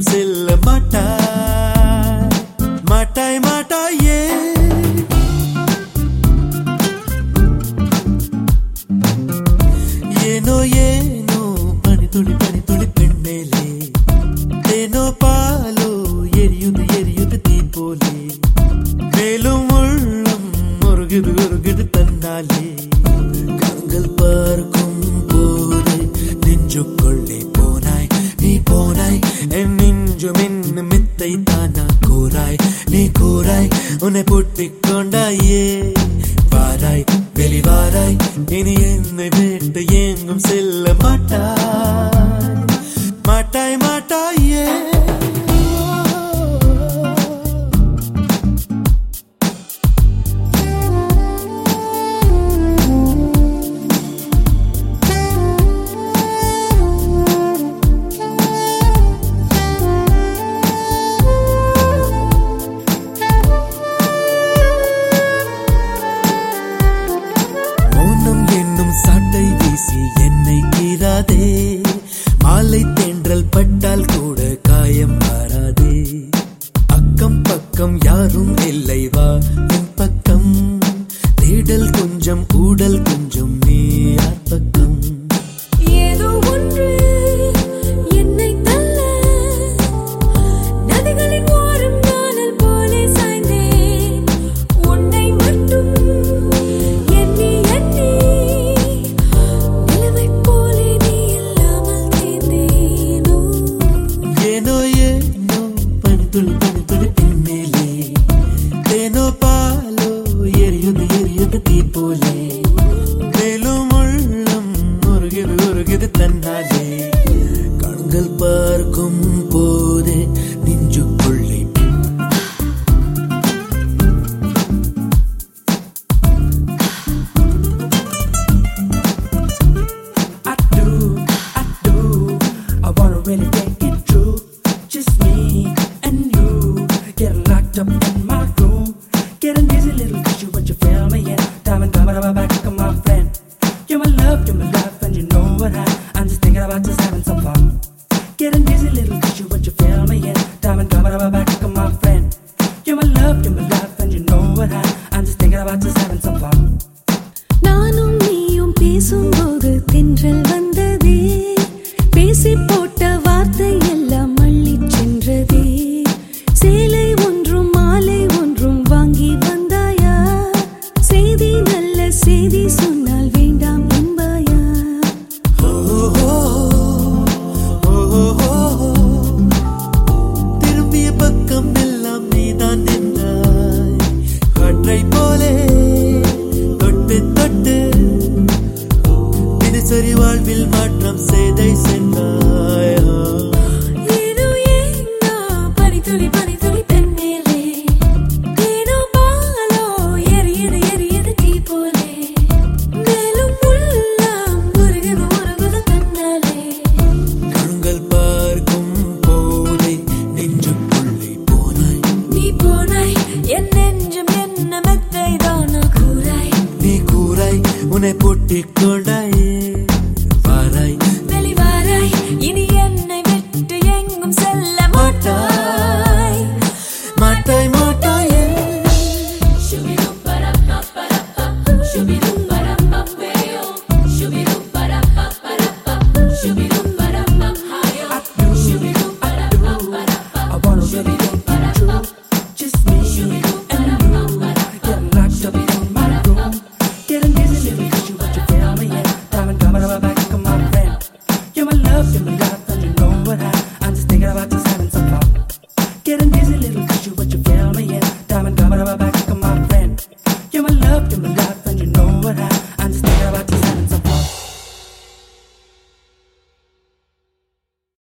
எங்கும் செல்ல மாட்டாய். மாட்டாய் மாட்டாயே. ஏனோ ஏனோ பனி துளி பனி துளி பெண்மேலே. ஏனோ பாலோ எரியுது எரியுது தீ போலே மேலும் உள்ளம் ஒருகுது ஒருகுது தன்னாலே. உன்னை பூட்டிக்கொண்டாயே. வாராய் வெளிவாராய் இனி என்னை விட்டு எங்கும் செல்ல மாட்டாய். தென்றல் பட்டால் கூட காயம் மாறாதே அக்கம் பக்கம் யாரும் இல்லை வா என் பக்கம். தேடல் கொஞ்சம் ஊடல் கொஞ்சம் తుడు తుడు తుడు తిన్నేలే తేనో పాలో ఎరియుది ఎరియుది తీపోలే வேலு முள்ளம் உருகிது உருகிது தன்னாலே. கண்கள் பார்க்கும் போதே நீ back, look at my friend. You're my love, you're my life, and you know what I. I'm just thinking about just having some fun. நானும் நீயும் பேசும்போது தென்றல் மாற்றம் செய்தை சென்றாய்